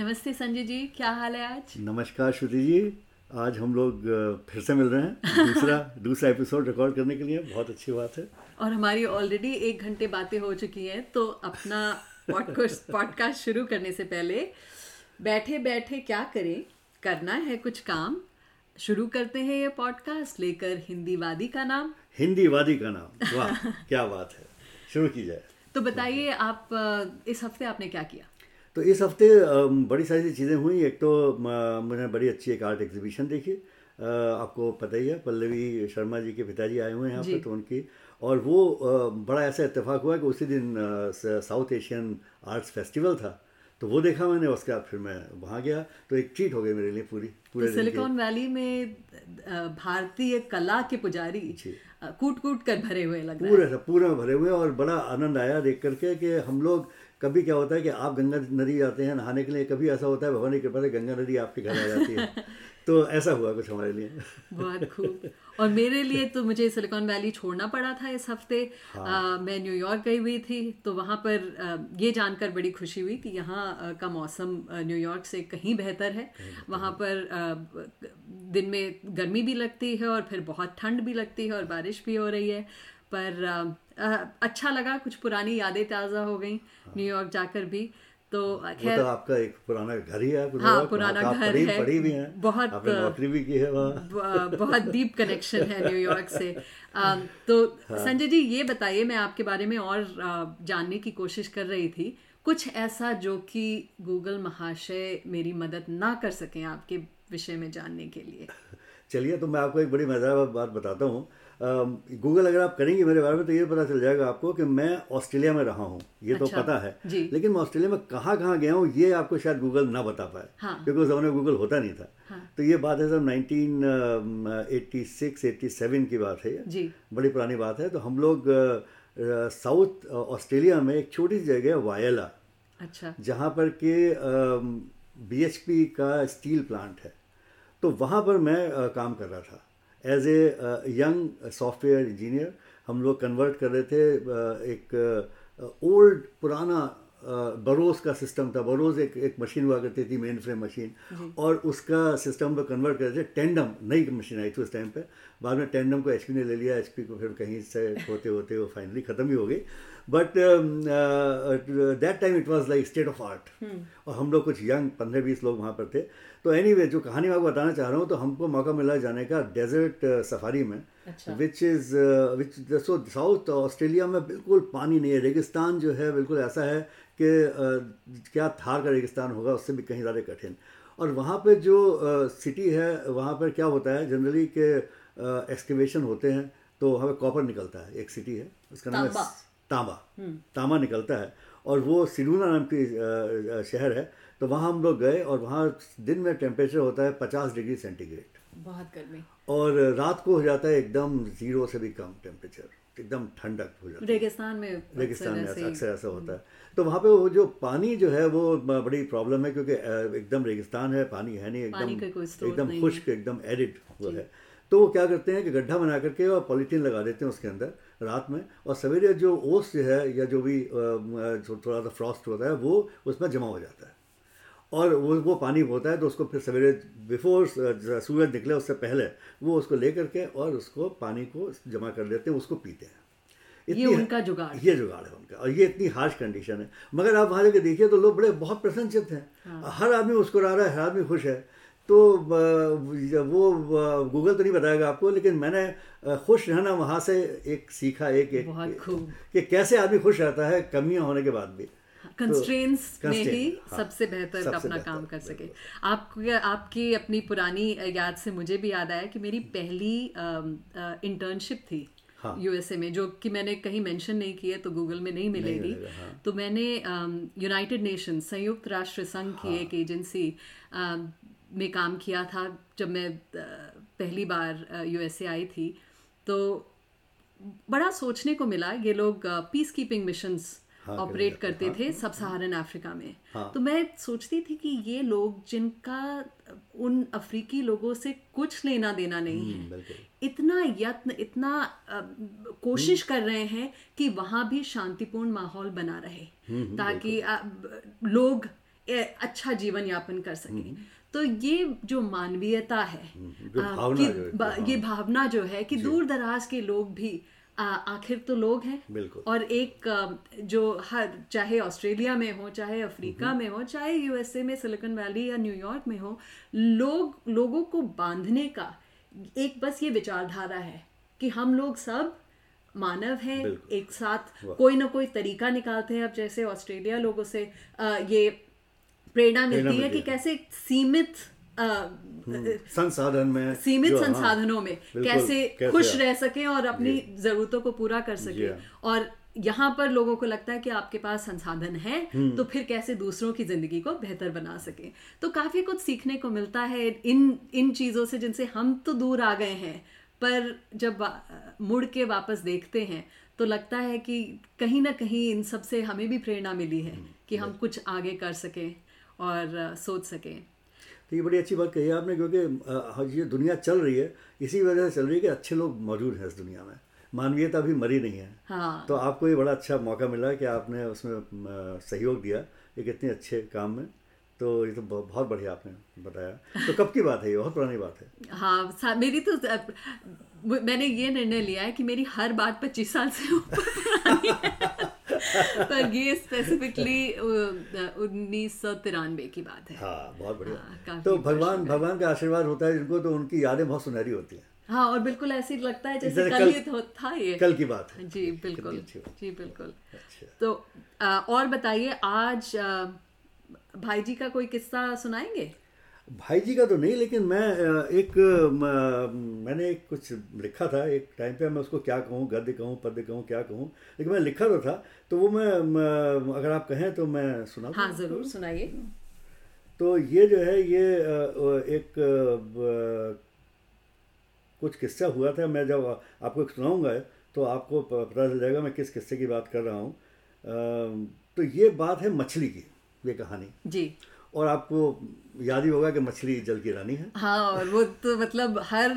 नमस्ते संजय जी क्या हाल है आज? नमस्कार श्रुति जी आज हम लोग फिर से मिल रहे हैं दूसरा दूसरा एपिसोड रिकॉर्ड करने के लिए बहुत अच्छी बात है। और हमारी ऑलरेडी एक घंटे बातें हो चुकी हैं तो अपना पॉडकास्ट पॉडकास्ट शुरू करने से पहले बैठे बैठे क्या करें? करना है कुछ काम। शुरू करते हैं ये पॉडकास्ट लेकर हिंदी वादी का नाम। हिंदी वादी का नाम वाह क्या बात है। शुरू की जाए तो बताइए आप इस हफ़्ते आपने क्या किया? तो इस हफ़्ते बड़ी सारी सी चीज़ें हुई। एक तो मैंने बड़ी अच्छी एक आर्ट एग्जीबिशन देखी। आपको पता ही है पल्लवी शर्मा जी के पिताजी आए हुए हैं यहाँ पर तो उनकी और वो बड़ा ऐसा इत्तेफाक हुआ कि उसी दिन साउथ एशियन आर्ट्स फेस्टिवल था। तो वो देखा मैंने उसके बाद फिर मैं वहाँ गया। तो एक ट्रीट हो गई मेरे लिए पूरी पूरे तो सिलिकॉन वैली में भारतीय कला के पुजारी कूट कूट कर भरे हुए लग रहे पूरे पूरे भरे हुए और बड़ा आनंद आया देख करके कि हम लोग कभी क्या होता है कि आप गंगा नदी जाते हैं नहाने के लिए कभी ऐसा होता है भगवान की कृपा से गंगा नदी आपके घर आ जाती है। तो ऐसा हुआ कुछ हमारे लिए। बहुत खूब। और मेरे लिए तो मुझे सिलिकॉन वैली छोड़ना पड़ा था इस हफ़्ते। हाँ। आ, मैं न्यूयॉर्क गई हुई थी तो वहाँ पर आ, ये जानकर बड़ी खुशी हुई कि यहाँ का मौसम न्यूयॉर्क से कहीं बेहतर है। वहाँ पर आ, दिन में गर्मी भी लगती है और फिर बहुत ठंड भी लगती है और बारिश भी हो रही है। पर अच्छा लगा कुछ पुरानी यादें ताज़ा हो गई हाँ। न्यूयॉर्क जाकर भी। तो खैर तो आपका एक पुराना घर ही है हाँ पुराना घर है। पढ़ी भी है। बहुत नौकरी भी की है वहाँ। बहुत डीप कनेक्शन है न्यूयॉर्क से। आ, तो हाँ। संजय जी ये बताइए मैं आपके बारे में और जानने की कोशिश कर रही थी। कुछ ऐसा जो कि गूगल महाशय मेरी मदद ना कर सकें आपके विषय में जानने के लिए? चलिए तो मैं आपको एक बड़ी मज़ेदार बात बताता हूँ। गूगल अगर आप करेंगे मेरे बारे में तो ये पता चल जाएगा आपको कि मैं ऑस्ट्रेलिया में रहा हूँ। ये तो अच्छा, तो पता है। लेकिन मैं ऑस्ट्रेलिया में कहाँ कहाँ गया हूँ ये आपको शायद गूगल ना बता पाए। हाँ। क्योंकि उस जमाने गूगल होता नहीं था। हाँ। तो ये बात है sir nineteen eighty six eighty seven की बात है। ये बड़ी पुरानी बात है। तो हम लोग साउथ ऑस्ट्रेलिया में एक छोटी सी जगह वायला। अच्छा। जहाँ पर के बी का स्टील प्लांट है। तो वहाँ पर मैं काम कर रहा था। As a young software engineer हम लोग कन्वर्ट कर रहे थे uh, एक ओल्ड uh, पुराना बरोज uh, का सिस्टम था। बरोज एक एक मशीन हुआ करती थी मेन फ्रेम मशीन और उसका सिस्टम पर कन्वर्ट कर रहे थे टेंडम नई मशीन आई थी उस टाइम पे। बाद में टेंडम को एच ने ले लिया एच को फिर कहीं से होते होते वो फाइनली ख़त्म ही हो गई। But that time it was like state of art और हम लोग कुछ यंग पंद्रह बीस लोग वहाँ पर थे। तो एनी anyway, जो कहानी मैं आपको बताना चाह रहा हूँ तो हमको मौका मिला जाने का डेजर्ट सफारी uh, में which is which so South Australia में बिल्कुल पानी नहीं है। रेगिस्तान जो है बिल्कुल ऐसा है कि uh, क्या थार का रेगिस्तान होगा उससे भी कहीं ज़्यादा कठिन। और वहाँ पे जो सिटी uh, है वहाँ पर क्या होता है जनरली के एक्सकेवेशन uh, होते हैं तो वहाँ पर कॉपर निकलता है। एक सिटी है उसका नाम है तांबा। हम्म। तांबा निकलता है। और वो सिडूना नाम की शहर है तो वहाँ हम लोग गए और वहाँ दिन में टेम्परेचर होता है पचास डिग्री सेंटीग्रेड बहुत गर्मी। और रात को हो जाता है एकदम ज़ीरो से भी कम टेम्परेचर एकदम ठंडक हो जाती है। रेगिस्तान में रेगिस्तान में अक्सर ऐसा होता है। तो वहाँ पे वो जो पानी जो है वो बड़ी प्रॉब्लम है क्योंकि एकदम रेगिस्तान है पानी है नहीं एकदम एकदम खुश्क एकदम एडिड वो है। तो वो क्या करते हैं कि गड्ढा बना करके और पॉलीथीन लगा देते हैं उसके अंदर रात में और सवेरे जो ओस जो है या जो भी थोड़ा सा फ्रॉस्ट होता है वो उसमें जमा हो जाता है। और वो वो पानी होता है तो उसको फिर सवेरे बिफोर सूरज निकले उससे पहले वो उसको ले करके और उसको पानी को जमा कर लेते हैं उसको पीते हैं। ये उनका जुगाड़ ये जुगाड़ है उनका और ये इतनी हार्श कंडीशन है। मगर आप वहाँ जाके देखिए तो लोग बड़े बहुत प्रसन्नचित हैं। हाँ। हर आदमी मुस्कुरा रहा है हर आदमी खुश है। तो वो गूगल तो नहीं बताएगा आपको लेकिन मैंने खुश रहना वहाँ से एक सीखा एक एक कि कैसे आदमी खुश रहता है कमियाँ होने के बाद भी। कंस्ट्रेंस तो, में ही हाँ, सबसे बेहतर सबसे अपना काम कर सके। आपको आपकी अपनी पुरानी याद से मुझे भी याद आया कि मेरी पहली इंटर्नशिप थी हाँ. यूएसए में जो कि मैंने कहीं मेंशन नहीं किया तो गूगल में नहीं मिलेगी। नहीं हाँ. तो मैंने यूनाइटेड नेशन संयुक्त राष्ट्र संघ हाँ. की एक एजेंसी में काम किया था जब मैं पहली बार यूएसए आई थी। तो बड़ा सोचने को मिला ये लोग पीस कीपिंग मिशंस हाँ, ऑपरेट करते हाँ, थे सब सहारन अफ्रीका में। हाँ, तो मैं सोचती थी कि ये लोग जिनका उन अफ्रीकी लोगों से कुछ लेना देना नहीं है हम्म, इतना यत्न इतना आ, कोशिश हम्म। कर रहे हैं कि वहाँ भी शांतिपूर्ण माहौल बना रहे हम्म, ताकि आ, लोग अच्छा जीवन यापन कर सके। तो ये जो मानवीयता है हम्म, आ, कि हाँ। ये भावना जो है कि दूर दराज के लोग भी आखिर तो लोग हैं। और एक जो हर चाहे ऑस्ट्रेलिया में हो चाहे अफ्रीका हम्म। में हो चाहे यूएसए में सिलिकॉन वैली या न्यूयॉर्क में हो लोग लोगों को बांधने का एक बस ये विचारधारा है कि हम लोग सब मानव हैं एक साथ कोई ना कोई तरीका निकालते हैं। अब जैसे ऑस्ट्रेलिया लोगों से आ, ये प्रेरणा मिलती है कि कैसे सीमित हम्म, संसाधन में सीमित हाँ, संसाधनों में कैसे, कैसे खुश रह सके और अपनी जरूरतों को पूरा कर सके। हाँ। और यहाँ पर लोगों को लगता है कि आपके पास संसाधन है हम्म। तो फिर कैसे दूसरों की ज़िंदगी को बेहतर बना सके। तो काफ़ी कुछ सीखने को मिलता है इन इन चीज़ों से जिनसे हम तो दूर आ गए हैं पर जब मुड़ के वापस देखते हैं तो लगता है कि कहीं ना कहीं इन सबसे हमें भी प्रेरणा मिली है हम्म, कि हम कुछ आगे कर सकें। और सोच सकें। तो ये बड़ी अच्छी बात कही आपने क्योंकि ये दुनिया चल रही है इसी वजह से चल रही है कि अच्छे लोग मौजूद हैं इस दुनिया में। मानवीयता भी मरी नहीं है। हाँ। तो आपको ये बड़ा अच्छा मौका मिला कि आपने उसमें सहयोग दिया एक इतने अच्छे काम में। तो ये तो बहुत बढ़िया आपने बताया। तो कब की बात है ये? बहुत पुरानी बात है। हाँ मेरी तो मैंने ये निर्णय लिया है कि मेरी हर बात पच्चीस साल से ऊपर पर ये स्पेसिफिकली उन्नीस सौ तिरानवे की बात है। हाँ बहुत बढ़िया। हाँ, तो भगवान भगवान का आशीर्वाद होता है जिनको तो उनकी यादें बहुत सुनहरी होती हैं। हाँ और बिल्कुल ऐसे लगता है जैसे कल, कल ही था ये। कल की बात है। जी बिल्कुल। जी बिल्कुल। अच्छा। तो आ, और बताइए आज आ, भाई जी का कोई किस्सा सुनाएँगे? भाई जी का तो नहीं लेकिन मैं एक मैंने एक कुछ लिखा था एक टाइम पे मैं उसको क्या कहूँ गद्य कहूँ पद्य कहूँ क्या कहूँ लेकिन मैं लिखा तो था तो वो मैं अगर आप कहें तो मैं सुना हाँ ज़रूर सुनाइए। तो ये जो है ये एक कुछ किस्सा हुआ था मैं जब आपको सुनाऊँगा तो आपको पता चल जाएगा मैं किस किस्से की बात कर रहा हूँ। तो ये बात है मछली की ये कहानी। जी। और आपको याद ही होगा कि मछली जल की रानी है। हाँ और वो तो मतलब हर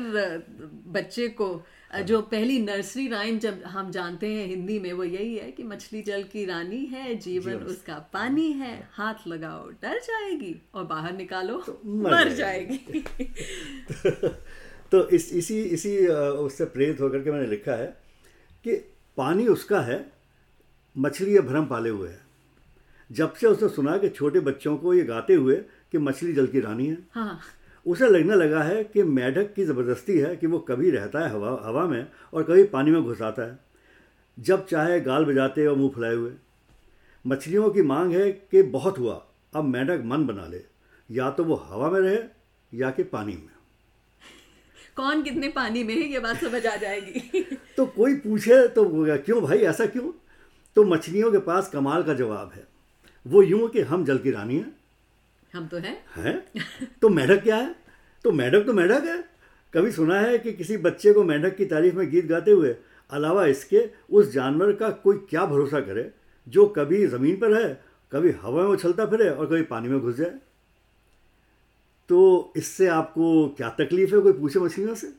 बच्चे को। जो पहली नर्सरी राइम जब हम जानते हैं हिंदी में वो यही है कि मछली जल की रानी है जीवन उसका पानी है हाथ लगाओ डर जाएगी और बाहर निकालो तो मर, मर जाएगी। तो, तो इस इसी इसी उससे प्रेरित होकर के मैंने लिखा है कि पानी उसका है मछली ये भ्रम पाले हुए है। जब से उसने सुना कि छोटे बच्चों को ये गाते हुए कि मछली जल की रानी है। हाँ। उसे लगने लगा है कि मेढक की ज़बरदस्ती है कि वो कभी रहता है हवा हवा में और कभी पानी में घुस आता है जब चाहे गाल बजाते और मुँह फुलाए हुए। मछलियों की मांग है कि बहुत हुआ अब मेढक मन बना ले या तो वो हवा में रहे या कि पानी में। कौन कितने पानी में है ये बात समझ आ जाएगी। तो कोई पूछे तो क्यों भाई ऐसा क्यों? तो मछलियों के पास कमाल का जवाब है। वो यूँ कि हम जल की रानी हैं। हम तो हैं। हैं? तो मेढक क्या है? तो मेढक तो मेढक है। कभी सुना है कि किसी बच्चे को मेढक की तारीफ़ में गीत गाते हुए अलावा इसके उस जानवर का कोई क्या भरोसा करे, जो कभी ज़मीन पर है, कभी हवा में उछलता फिरे और कभी पानी में घुस जाए? तो इससे आपको क्या तकलीफ़ है कोई पूछे मछलियों से?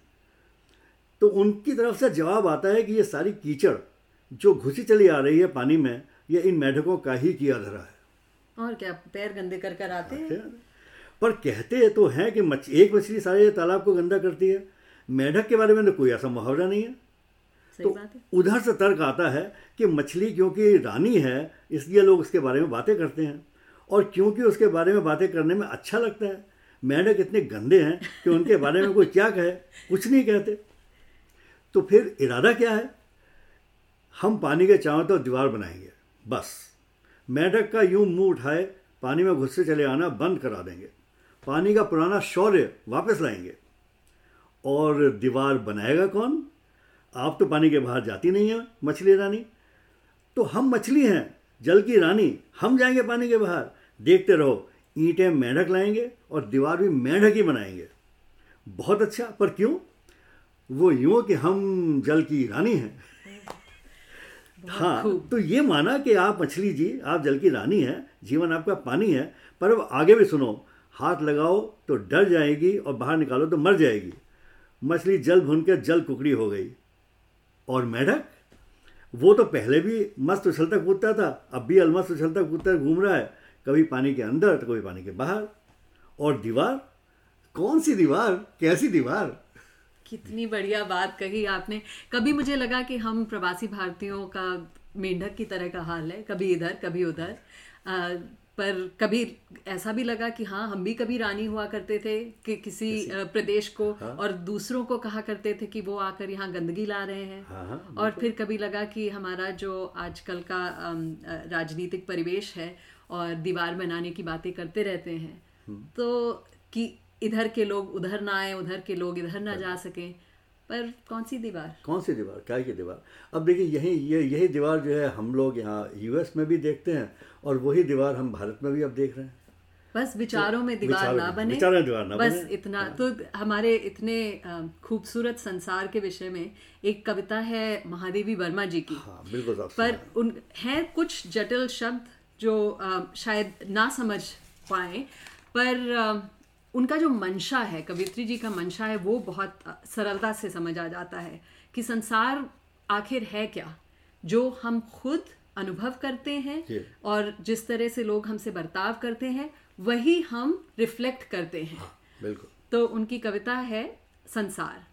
तो उनकी तरफ़ से जवाब आता है कि ये सारी कीचड़ जो घुसी चली आ रही है पानी में, ये इन मेढकों का ही किया धरा है। और क्या पैर गंदे कर कर आते हैं? पर कहते तो हैं कि मछ एक मछली सारे तालाब को गंदा करती है। मेढक के बारे में तो कोई ऐसा मुहावरा नहीं है। तो उधर से तर्क आता है कि मछली क्योंकि रानी है इसलिए लोग उसके बारे में बातें करते हैं। और क्योंकि उसके बारे में बातें करने में अच्छा लगता है मेढक इतने गंदे हैं कि उनके बारे में कोई क्या कहे कुछ नहीं कहते। तो फिर इरादा क्या है? हम पानी के चारों तो दीवार बनाएँगे बस। मेढक का यूँ मुँह उठाए, पानी में घुससे चले आना बंद करा देंगे। पानी का पुराना शौर्य वापस लाएँगे। और दीवार बनाएगा कौन? आप तो पानी के बाहर जाती नहीं है, मछली रानी। तो हम मछली हैं, जल की रानी। हम जाएँगे पानी के बाहर। देखते रहो, ईंटें मेढक लाएँगे और दीवार भी मेढक ही बनाएँगे। बहुत अच्छा पर क्यों? वो यूँ कि हम जल की रानी हैं। हाँ तो ये माना कि आप मछली जी आप जल की रानी हैं जीवन आपका पानी है पर अब आगे भी सुनो हाथ लगाओ तो डर जाएगी और बाहर निकालो तो मर जाएगी। मछली जल भुन के जल कुकड़ी हो गई। और मेढक? वो तो पहले भी मस्त उछलता कूदता था अब भी अलमस्त उछलता कूदता घूम रहा है कभी पानी के अंदर तो कभी पानी के बाहर। और दीवार? कौन सी दीवार? कैसी दीवार? कितनी बढ़िया बात कही आपने। कभी मुझे लगा कि हम प्रवासी भारतीयों का मेंढक की तरह का हाल है कभी इधर कभी उधर। पर कभी ऐसा भी लगा कि हाँ हम भी कभी रानी हुआ करते थे कि किसी प्रदेश को हाँ? और दूसरों को कहा करते थे कि वो आकर यहाँ गंदगी ला रहे हैं। हाँ, हाँ, और फिर कभी लगा कि हमारा जो आजकल का राजनीतिक परिवेश है और दीवार बनाने की बातें करते रहते हैं। हम्म। तो कि इधर के लोग उधर ना आए उधर के लोग इधर ना जा सकें। पर कौन सी दीवार? कौन सी दीवार? क्या की दीवार? अब देखिए यही ये यही दीवार जो है हम लोग यहाँ यूएस में भी देखते हैं और वही दीवार हम भारत में भी अब देख रहे हैं। बस विचारों में दीवार ना बने। विचारों में दीवार ना बस बने। इतना। हाँ। तो हमारे इतने खूबसूरत संसार के विषय में एक कविता है महादेवी वर्मा जी की। हाँ, बिल्कुल पर उन है कुछ जटिल शब्द जो शायद ना समझ पाए पर उनका जो मंशा है कवित्री जी का मंशा है वो बहुत सरलता से समझ आ जाता है कि संसार आखिर है क्या? जो हम खुद अनुभव करते हैं और जिस तरह से लोग हमसे बर्ताव करते हैं वही हम रिफ्लेक्ट करते हैं। हाँ, बिल्कुल। तो उनकी कविता है संसार।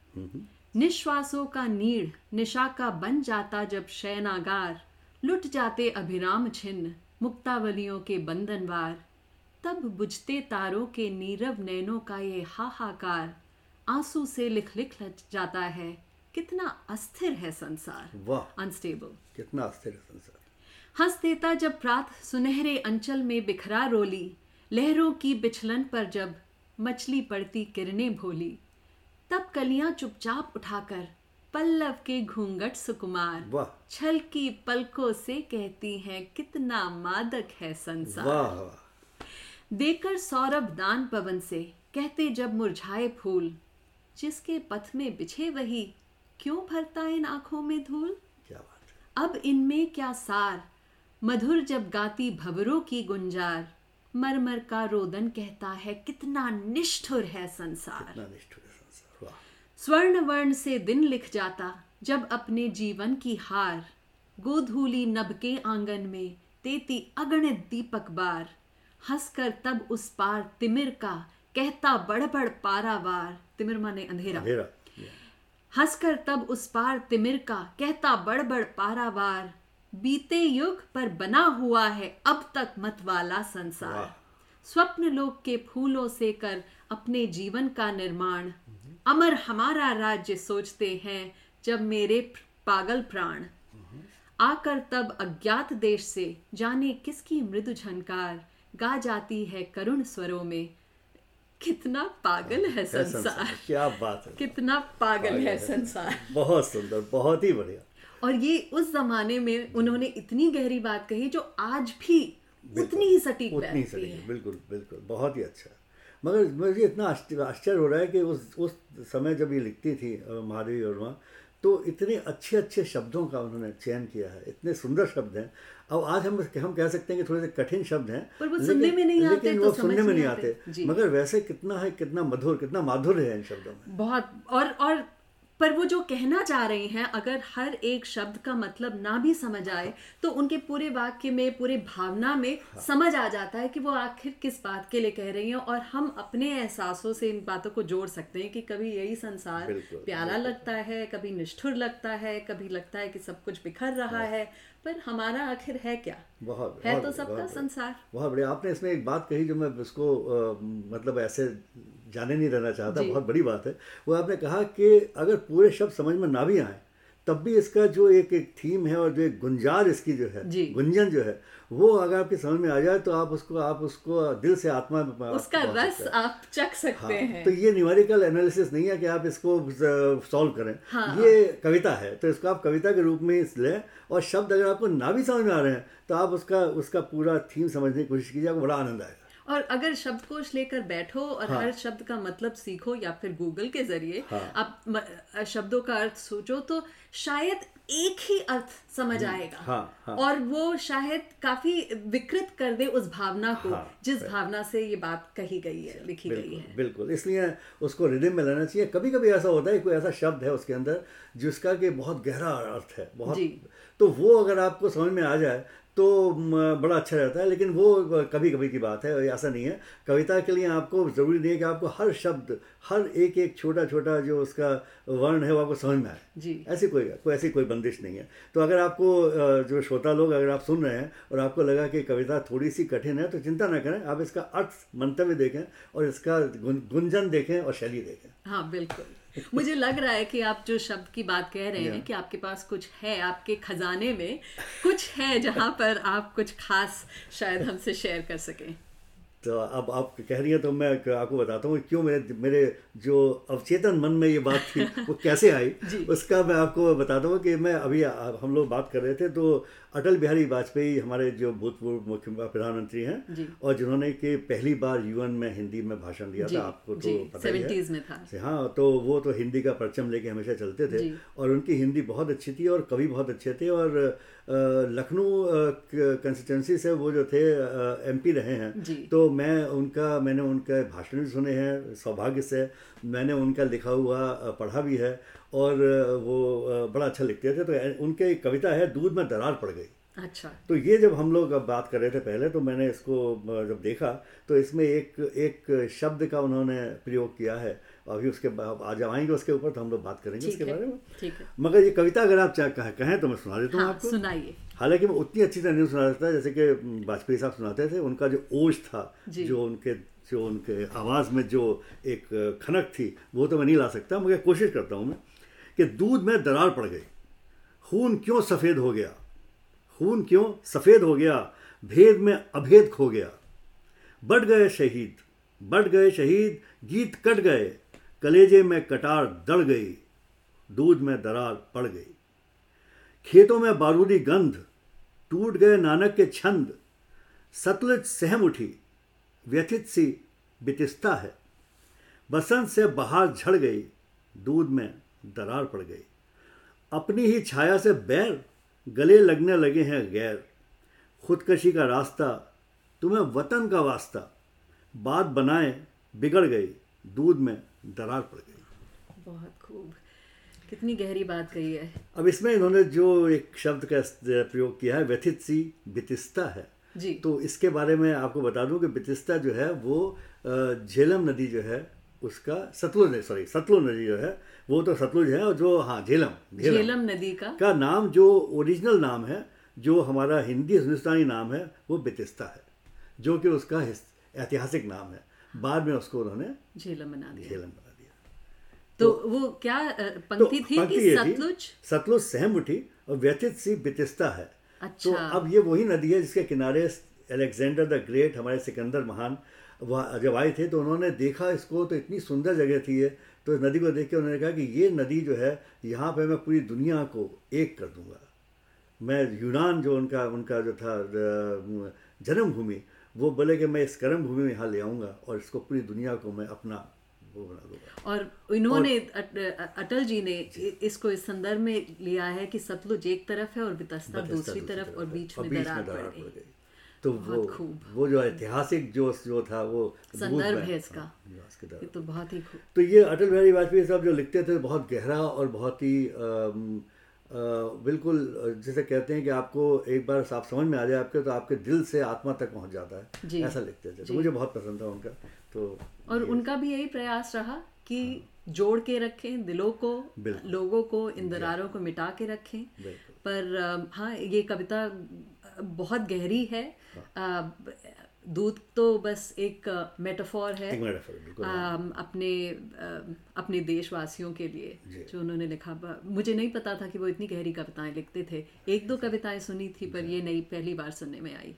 निश्वासों का नीड़ निशा का बन जाता जब शयनागार लुट जाते अभिराम छिन्न मुक्तावलियों के बंधनवार। तब बुझते तारों के नीरव नैनों का ये हाहाकार आँसू से लिख लिख जाता है। कितना अस्थिर है संसार। वाह। अनस्टेबल कितना अस्थिर है संसार। हंस देता जब प्रात सुनहरे अंचल में बिखरा रोली लहरों की बिछलन पर जब मछली पड़ती किरणें भोली। तब कलियाँ चुपचाप उठाकर पल्लव के घूंघट सुकुमार। छल की पलकों से कहती हैं कितना मादक है संसार। वाह। देकर सौरभ दान पवन से कहते जब मुरझाए फूल। जिसके पथ में बिछे वही क्यों भरता इन आँखों में धूल? क्या बात अब इनमें क्या सार? मधुर जब गाती भवरों की गुंजार। मरमर का रोदन कहता है कितना निष्ठुर है संसार। कितना निष्ठुर है संसार स्वर्ण वर्ण से दिन लिख जाता जब अपने जीवन की हार। गोधूली नभ के आँगन में तेती अगणित दीपक बार। हंसकर तब उस पार तिमिर का कहता बड़ बड़ पारावार। तिमिर माने अंधेरा। हंसकर तब उस पार तिमिर का कहता बड़ बड़ पारावार। बीते युग पर बना हुआ है अब तक मत वाला संसार स्वप्न लोक के फूलों से कर अपने जीवन का निर्माण। अमर हमारा राज्य सोचते हैं जब मेरे पागल प्राण। आकर तब अज्ञात देश से जाने किसकी मृदु झनकार। गा जाती है करुण स्वरों में। कितना पागल है संसार। क्या बात है। कितना पागल, पागल है। संसार। बहुत सुंदर बहुत ही बढ़िया। और ये उस जमाने में उन्होंने इतनी गहरी बात कही जो आज भी उतनी ही सटीक उतनी सटीक बिल्कुल बिल्कुल बहुत ही अच्छा। मगर मुझे इतना आश्चर्य हो रहा है कि उस उस समय जब ये लिखती थी महादेवी वर्मा तो इतने अच्छे अच्छे शब्दों का उन्होंने चयन किया है इतने सुंदर शब्द हैं। अब आज हम हम कह सकते हैं कि थोड़े से कठिन शब्द हैं पर वो सुनने में नहीं लेकिन आते वो तो सुनने में नहीं आते, आते। मगर वैसे कितना है कितना मधुर कितना माधुर्य है इन शब्दों में। बहुत और और पर वो जो कहना चाह रही हैं अगर हर एक शब्द का मतलब ना भी समझ आए तो उनके पूरे वाक्य में पूरे भावना में हाँ। समझ आ जाता है कि वो आखिर किस बात के लिए कह रही हैं और हम अपने एहसासों से इन बातों को जोड़ सकते हैं कि कभी यही संसार प्यारा लगता है कभी निष्ठुर लगता है कभी लगता है कि सब कुछ बिखर रहा हाँ। है पर हमारा आखिर है क्या? बहुत है बहुत, तो सबका संसार। बहुत बढ़िया। आपने इसमें एक बात कही जो मैं उसको आ, मतलब ऐसे जाने नहीं रहना चाहता बहुत बड़ी बात है। वो आपने कहा कि अगर पूरे शब्द समझ में ना भी आए तब भी इसका जो एक एक थीम है और जो एक गुंजार इसकी जो है गुंजन जो है वो अगर आपके समझ में आ जाए तो आप उसको आप उसको दिल से आत्मा में उसका रस आप चख सकते हाँ, हैं। तो ये न्यूमेरिकल एनालिसिस नहीं है कि आप इसको सॉल्व करें। हाँ, ये कविता है तो इसको आप कविता के रूप में लें और शब्द अगर आपको ना भी समझ में आ रहे हैं तो आप उसका उसका पूरा थीम समझने की कोशिश कीजिए आपको बड़ा आनंद आएगा। और अगर शब्दकोश लेकर बैठो और हाँ. हर शब्द का मतलब सीखो या फिर गूगल के ज़रिए हाँ. आप शब्दों का अर्थ सोचो तो शायद एक ही अर्थ समझ हम्म। आएगा हाँ, हाँ. और वो शायद काफ़ी विकृत कर दे उस भावना को हाँ, जिस भावना से ये बात कही गई है लिखी गई है बिल्कुल इसलिए उसको रिदम में लेना चाहिए कभी कभी ऐसा होता है कोई ऐसा शब्द है उसके अंदर जिसका कि बहुत गहरा अर्थ है बहुत तो वो अगर आपको समझ में आ जाए तो बड़ा अच्छा रहता है लेकिन वो कभी कभी की बात है ऐसा नहीं है। कविता के लिए आपको ज़रूरी नहीं है कि आपको हर शब्द हर एक एक छोटा छोटा जो उसका वर्ण है वो आपको समझ में आए। जी। ऐसी कोई कोई ऐसी कोई बंदिश नहीं है। तो अगर आपको जो श्रोता लोग अगर आप सुन रहे हैं और आपको लगा कि कविता थोड़ी सी कठिन है तो चिंता ना करें आप इसका अर्थ मंतव्य देखें और इसका गुंजन देखें और शैली देखें। हाँ बिल्कुल। मुझे लग रहा है कि आप जो शब्द की बात कह रहे हैं कि आपके पास कुछ है आपके खजाने में कुछ है जहाँ पर आप कुछ खास शायद हमसे शेयर कर सकें। तो अब आप कह रही हैं तो मैं आपको बताता हूँ क्यों मेरे मेरे जो अवचेतन मन में ये बात थी वो कैसे आई? उसका मैं आपको बताता हूँ कि मैं अभी हम लोग बात कर रहे थे तो अटल बिहारी वाजपेयी हमारे जो भूतपूर्व मुख्य प्रधानमंत्री हैं और जिन्होंने कि पहली बार यूएन में हिंदी में भाषण दिया था आपको तो पता ही है। में था। हाँ तो वो तो हिंदी का परचम लेके हमेशा चलते थे और उनकी हिंदी बहुत अच्छी थी और कवि बहुत अच्छे थे और लखनऊ कंस्टिट्यूंसी से वो जो थे एमपी रहे हैं। तो मैं उनका मैंने उनके भाषण भी सुने हैं सौभाग्य से। मैंने उनका लिखा हुआ पढ़ा भी है और वो बड़ा अच्छा लिखते थे। तो उनके कविता है दूध में दरार पड़ गई। अच्छा। तो ये जब हम लोग अब बात कर रहे थे पहले तो मैंने इसको जब देखा तो इसमें एक एक शब्द का उन्होंने प्रयोग किया है। अभी उसके आज आएँगे उसके ऊपर तो हम लोग बात करेंगे उसके बारे में। ठीक है। मगर ये कविता अगर आप चाहे कहें तो मैं सुना देता हूँ हाँ, आपको। सुनाइए। हालाँकि मैं उतनी अच्छी तरह नहीं सुना देता जैसे कि वाजपेयी साहब सुनाते थे उनका जो ओज था जो उनके जो उनके आवाज़ में जो एक खनक थी वो तो मैं नहीं ला सकता मगर कोशिश करता हूँ मैं कि दूध में दरार पड़ गई। खून क्यों सफ़ेद हो गया? खून क्यों सफ़ेद हो गया? भेद में अभेद खो गया। बढ़ गए शहीद बढ़ गए शहीद गीत कट गए। कलेजे में कटार दड़ गई, दूध में दरार पड़ गई। खेतों में बारूदी गंध, टूट गए नानक के छंद, सतलज सहम उठी, व्यथित सी बितिस्ता है। बसंत से बाहर झड़ गई, दूध में दरार पड़ गई। अपनी ही छाया से बैर, गले लगने लगे हैं गैर। खुदकशी का रास्ता, तुम्हें वतन का वास्ता। बात बनाए, बिगड़ गई, दूध में दरार पड़ गई। बहुत खूब। कितनी गहरी बात कही है। अब इसमें इन्होंने जो एक शब्द का प्रयोग किया है व्यथित सी बितिस्ता है। जी। तो इसके बारे में आपको बता दूँ कि बितिस्ता जो है वो झेलम नदी जो है उसका सतलुज सॉरी सतलुज नदी जो है वो तो सतलुज है और जो हाँ झेलम झेलम। नदी का। का नाम जो ओरिजिनल नाम है जो हमारा हिंदी हिंदुस्तानी नाम है वो बितिस्ता है जो कि उसका ऐतिहासिक नाम है। बाद में उसको उन्होंने झेलम बना दिया। झेलम बना दिया। तो, तो वो क्या पंक्ति तो, थी पंक्ति कि सतलुज? सतलुज सहम उठी और व्यथित सी बितिस्ता है। तो अच्छा। तो अब ये वही नदी है जिसके किनारे अलेक्जेंडर द ग्रेट हमारे सिकंदर महान वह जब आए थे तो उन्होंने देखा इसको तो इतनी सुंदर जगह थी ये। तो नदी को देख के उन्होंने कहा कि ये नदी जो है यहाँ पे मैं पूरी दुनिया को एक कर दूँगा। मैं यूनान जो उनका उनका जो था जन्मभूमि वो बोले कि मैं इस कर्म भूमि में यहाँ ले आऊँगा और इसको पूरी दुनिया को मैं अपना वो बना दूँगा। और इन्होंने अटल जी ने जी। इसको इस संदर्भ में लिया है कि सतलुज एक तरफ़ है और बितस्ता दूसरी तरफ़ और बीच में दरार पड़ गई। तो वो वो जो ऐतिहासिक जो जो था वो संदर्भ है इसका। हाँ, ये तो बहुत ही खूब। तो ये अटल बिहारी वाजपेयी साहब जो लिखते थे बहुत गहरा और बहुत ही बिल्कुल जैसे कहते हैं कि आपको एक बार आप समझ में आ जाए आपके तो आपके दिल से आत्मा तक पहुँच जाता है। ऐसा लिखते थे तो मुझे बहुत पसंद था उनका तो और उनका भी यही प्रयास रहा कि हाँ। जोड़ के रखें दिलों को लोगों को इन दरारों को मिटा के रखें। पर हाँ ये कविता बहुत गहरी है। हाँ। दूध तो बस एक मेटाफोर है आ, अपने अपने देशवासियों के लिए जो। उन्होंने लिखा मुझे नहीं पता था कि वो इतनी गहरी कविताएँ लिखते थे। एक दो कविताएँ सुनी थी पर ये नई पहली बार सुनने में आई।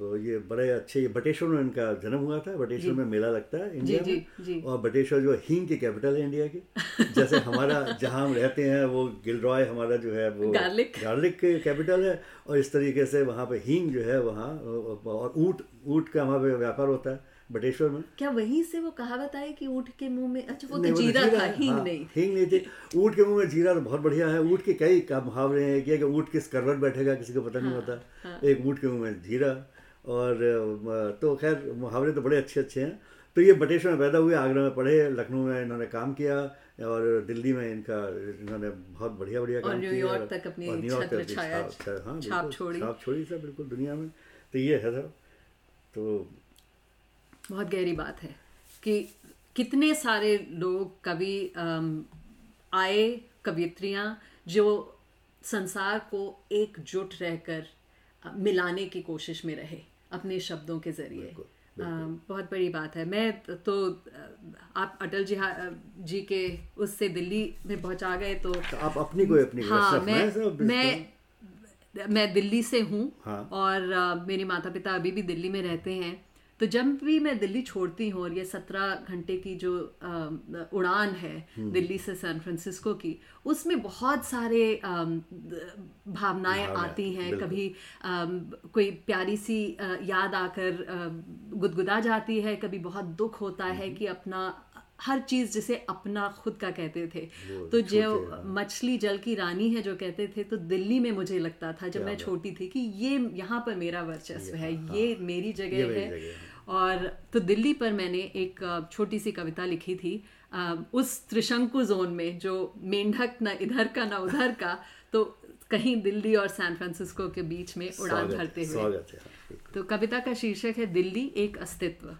तो ये बड़े अच्छे ये बटेश्वर में इनका जन्म हुआ था बटेश्वर में मेला लगता है इंडिया जी, में। जी, जी. और बटेश्वर जो हींग की कैपिटल है इंडिया की। जैसे हमारा जहाँ हम रहते हैं वो गिलरॉय हमारा जो है वो गार्लिक। गार्लिक के कैपिटल है। और इस तरीके से वहाँ पे हींग जो है वहाँ और ऊँट ऊँट का वहाँ पे व्यापार होता है बटेश्वर में। क्या वहीं से वो कहावत आई कि ऊँट के मुँह में अच्छा वो तो जीरा था हींग हाँ, नहीं। हींग नहीं थी। ऊँट के मुँह में जीरा तो बहुत बढ़िया है। ऊँट के कई मुहावरे हैं कि ऊँट किस करवट बैठेगा किसी को पता नहीं हाँ, होता। हाँ। एक ऊँट के मुँह में जीरा। और तो खैर मुहावरे तो बड़े अच्छे अच्छे हैं। तो ये बटेश्वर में पैदा हुए आगरा में पढ़े लखनऊ में इन्होंने काम किया और दिल्ली में इनका इन्होंने बहुत बढ़िया बढ़िया काम किया न्यूयॉर्क तक अपनी न्यूयॉर्क तक हाँ छाप छोड़ी। छाप छोड़ी सर बिल्कुल दुनिया में। तो ये है सर तो बहुत गहरी बात है कि कितने सारे लोग कवि आए कवियत्रियाँ जो संसार को एकजुट रहकर मिलाने की कोशिश में रहे। अपने शब्दों के ज़रिए। बहुत बड़ी बात है। मैं तो आप अटल जी जी के उससे दिल्ली में पहुँचा गए तो, तो आप अपनी कोई अपनी हाँ मैं मैं मैं दिल्ली से हूँ हाँ। और मेरे माता पिता अभी भी दिल्ली में रहते हैं। तो जब भी मैं दिल्ली छोड़ती हूँ और ये सत्रह घंटे की जो उड़ान है हम्म। दिल्ली से सैन फ्रांसिस्को की उसमें बहुत सारे भावनाएँ आती हैं कभी कोई प्यारी सी याद आकर गुदगुदा जाती है कभी बहुत दुख होता है हम्म। कि अपना हर चीज़ जिसे अपना खुद का कहते थे तो जो हाँ। मछली जल की रानी है जो कहते थे तो दिल्ली में मुझे लगता था जब मैं छोटी थी कि ये यहाँ पर मेरा वर्चस्व है हाँ। ये मेरी जगह है और तो दिल्ली पर मैंने एक छोटी सी कविता लिखी थी उस त्रिशंकु जोन में जो मेंढक न इधर का न उधर का तो कहीं दिल्ली और सैन फ्रांसिस्को के बीच में उड़ान भरते हुए। हाँ, तो कविता का शीर्षक है दिल्ली एक अस्तित्व।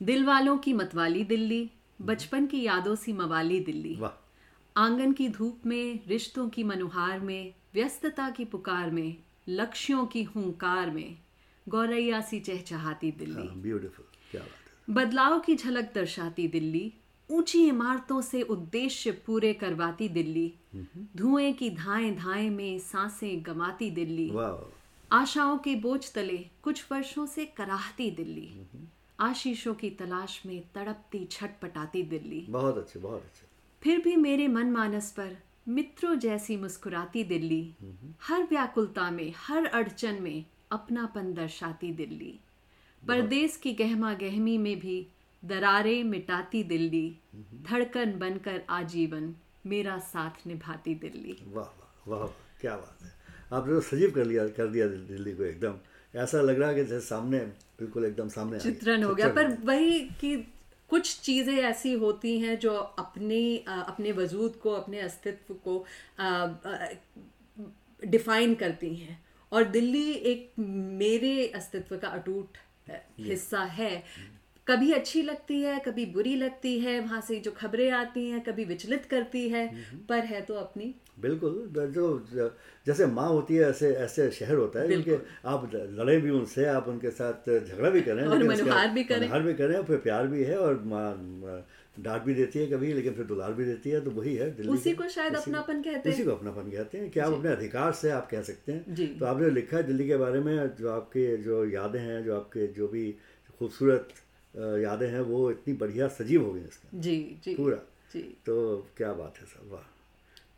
दिल वालों की मतवाली दिल्ली बचपन की यादों सी मवाली दिल्ली। आँगन की धूप में रिश्तों की मनुहार में व्यस्तता की पुकार में लक्ष्यों की हुंकार में गौरैया सी चहचहाती दिल्ली। ब्यूटीफुल हाँ, क्या बात है। बदलाव की झलक दर्शाती दिल्ली ऊँची इमारतों से उद्देश्य पूरे करवाती दिल्ली धुएँ की धाएँ धाएँ में साँसें गमाती दिल्ली आशाओं के बोझ तले कुछ वर्षों से कराहती दिल्ली आशीषों की तलाश में तड़पती छटपटाती दिल्ली। बहुत अच्छे बहुत अच्छे। फिर भी मेरे मन मानस पर मित्रों जैसी मुस्कुराती दिल्ली हर व्याकुलता में हर अड़चन में अपनापन दर्शाती दिल्ली। परदेश की गहमा गहमी में भी दरारे मिटाती दिल्ली। धड़कन बनकर आजीवन मेरा साथ निभाती दिल्ली। वाह वाह वाह क्या बात है। आपने तो सजीव कर लिया कर दिया दिल्ली को एकदम। ऐसा लग रहा है कि जैसे सामने बिल्कुल एकदम सामने चित्रण हो गया पर वही कि कुछ चीज़ें ऐसी होती हैं जो अपने अपने वजूद को अपने अस्तित्व को डिफाइन करती हैं। और दिल्ली एक मेरे अस्तित्व का अटूट हिस्सा है। कभी अच्छी लगती है कभी बुरी लगती है वहाँ से जो खबरें आती हैं कभी विचलित करती है पर है तो अपनी। बिल्कुल जो जैसे माँ होती है ऐसे ऐसे शहर होता है क्योंकि आप लड़े भी उनसे आप उनके साथ झगड़ा भी करें और मनोहार भी करें। मनोहार भी करें फिर प्यार भी है और माँ डांट भी देती है कभी लेकिन फिर दुलार भी देती है तो वही है दिल्ली उसी को। शायद अपनापन कहते हैं। उसी को अपनापन कहते हैं कि आप अपने अधिकार से आप कह सकते हैं। तो आपने लिखा है दिल्ली के बारे में जो आपके जो यादें हैं जो आपके जो भी खूबसूरत यादें हैं वो इतनी बढ़िया सजीव हो गई इसका। जी जी। पूरा। जी। तो क्या बात है सर वाह।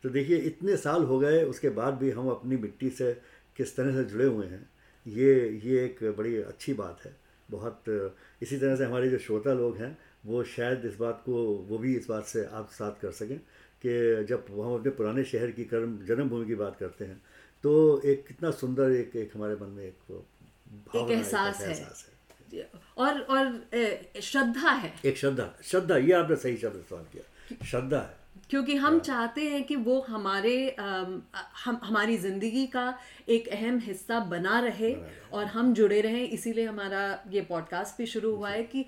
तो देखिए इतने साल हो गए उसके बाद भी हम अपनी मिट्टी से किस तरह से जुड़े हुए हैं ये ये एक बड़ी अच्छी बात है। बहुत इसी तरह से हमारे जो श्रोता लोग हैं वो शायद इस बात को वो भी इस बात से आप साथ कर सकें कि जब हम अपने पुराने शहर की कर्म जन्मभूमि की बात करते हैं तो एक कितना सुंदर एक एक हमारे मन में एक एक एहसास है, है। और और श्रद्धा है। एक श्रद्धा श्रद्धा ये आपने सही शब्द इस्तेमाल किया। श्रद्धा है। क्योंकि हम हाँ। चाहते हैं कि वो हमारे हम हमारी ज़िंदगी का एक अहम हिस्सा बना रहे और हम जुड़े रहें इसीलिए हमारा ये पॉडकास्ट भी शुरू हुआ है कि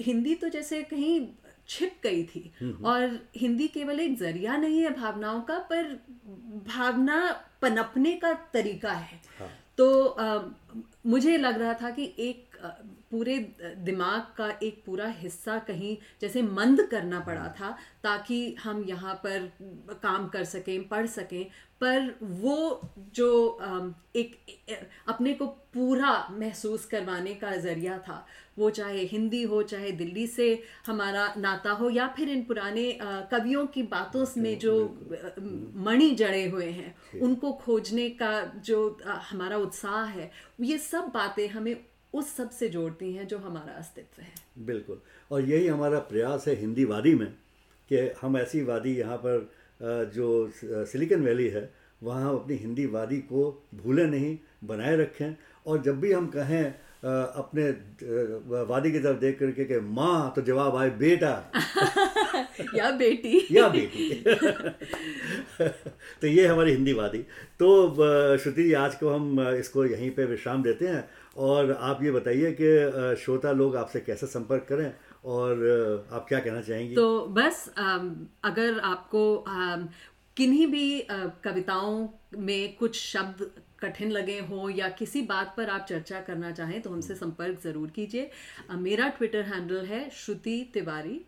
हिंदी तो जैसे कहीं छिप गई थी हम्म, हम्म। और हिंदी केवल एक ज़रिया नहीं है भावनाओं का पर भावना पनपने का तरीका है हाँ। तो आ, मुझे लग रहा था कि एक पूरे दिमाग का एक पूरा हिस्सा कहीं जैसे मंद करना पड़ा था ताकि हम यहाँ पर काम कर सकें पढ़ सकें। पर वो जो एक अपने को पूरा महसूस करवाने का ज़रिया था वो चाहे हिंदी हो चाहे दिल्ली से हमारा नाता हो या फिर इन पुराने कवियों की बातों में जो मणि जड़े हुए हैं उनको खोजने का जो हमारा उत्साह है ये सब बातें हमें उस सबसे जोड़ती हैं जो हमारा अस्तित्व है। बिल्कुल। और यही हमारा प्रयास है हिंदी वादी में कि हम ऐसी वादी यहाँ पर जो सिलिकन वैली है वहाँ अपनी हिंदी वादी को भूलें नहीं बनाए रखें। और जब भी हम कहें अपने वादी की तरफ़ देख करके कि माँ तो जवाब आए बेटा। या बेटी। या बेटी। तो ये हमारी हिंदी वादी। तो श्रुति जी आज को हम इसको यहीं पे विश्राम देते हैं। और आप ये बताइए कि श्रोता लोग आपसे कैसे संपर्क करें और आप क्या कहना चाहेंगी? तो बस अगर आपको किन्हीं भी कविताओं में कुछ शब्द कठिन लगे हो या किसी बात पर आप चर्चा करना चाहें तो हमसे संपर्क ज़रूर कीजिए। मेरा ट्विटर हैंडल है श्रुति तिवारी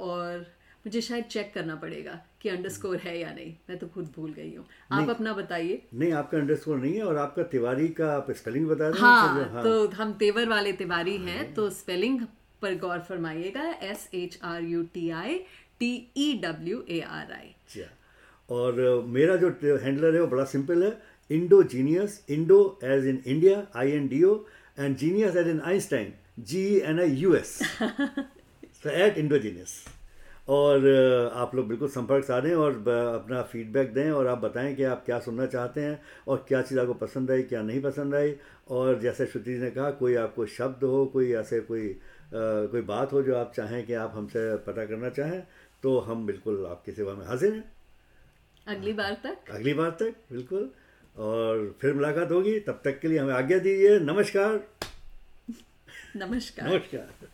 और मुझे शायद चेक करना पड़ेगा। कि अंडरस्कोर है या नहीं मैं तो खुद भूल गई हूँ। आप अपना बताइए। नहीं आपका अंडरस्कोर नहीं है और आपका तिवारी का आप स्पेलिंग बता दें। हाँ, हाँ। तो हम तेवर वाले तिवारी हैं हाँ। तो स्पेलिंग पर गौर फरमाइएगा। S H R U T I T E W A R I और मेरा जो हैंडलर है वो बड़ा सिंपल है। Indo Genius Indo as in India I N D O and genius as in Einstein G N I U S at Indo Genius और आप लोग बिल्कुल संपर्क साधें और अपना फीडबैक दें और आप बताएँ कि आप क्या सुनना चाहते हैं और क्या चीज़ आपको पसंद आई क्या नहीं पसंद आई। और जैसे श्रुति जी ने कहा कोई आपको शब्द हो कोई ऐसे कोई आ, कोई बात हो जो आप चाहें कि आप हमसे पता करना चाहें तो हम बिल्कुल आपकी सेवा में हाजिर हैं। अगली बार तक। अगली बार तक बिल्कुल। और फिर मुलाकात होगी तब तक के लिए हमें आज्ञा दीजिए। नमस्कार। नमस्कार। नमस्कार।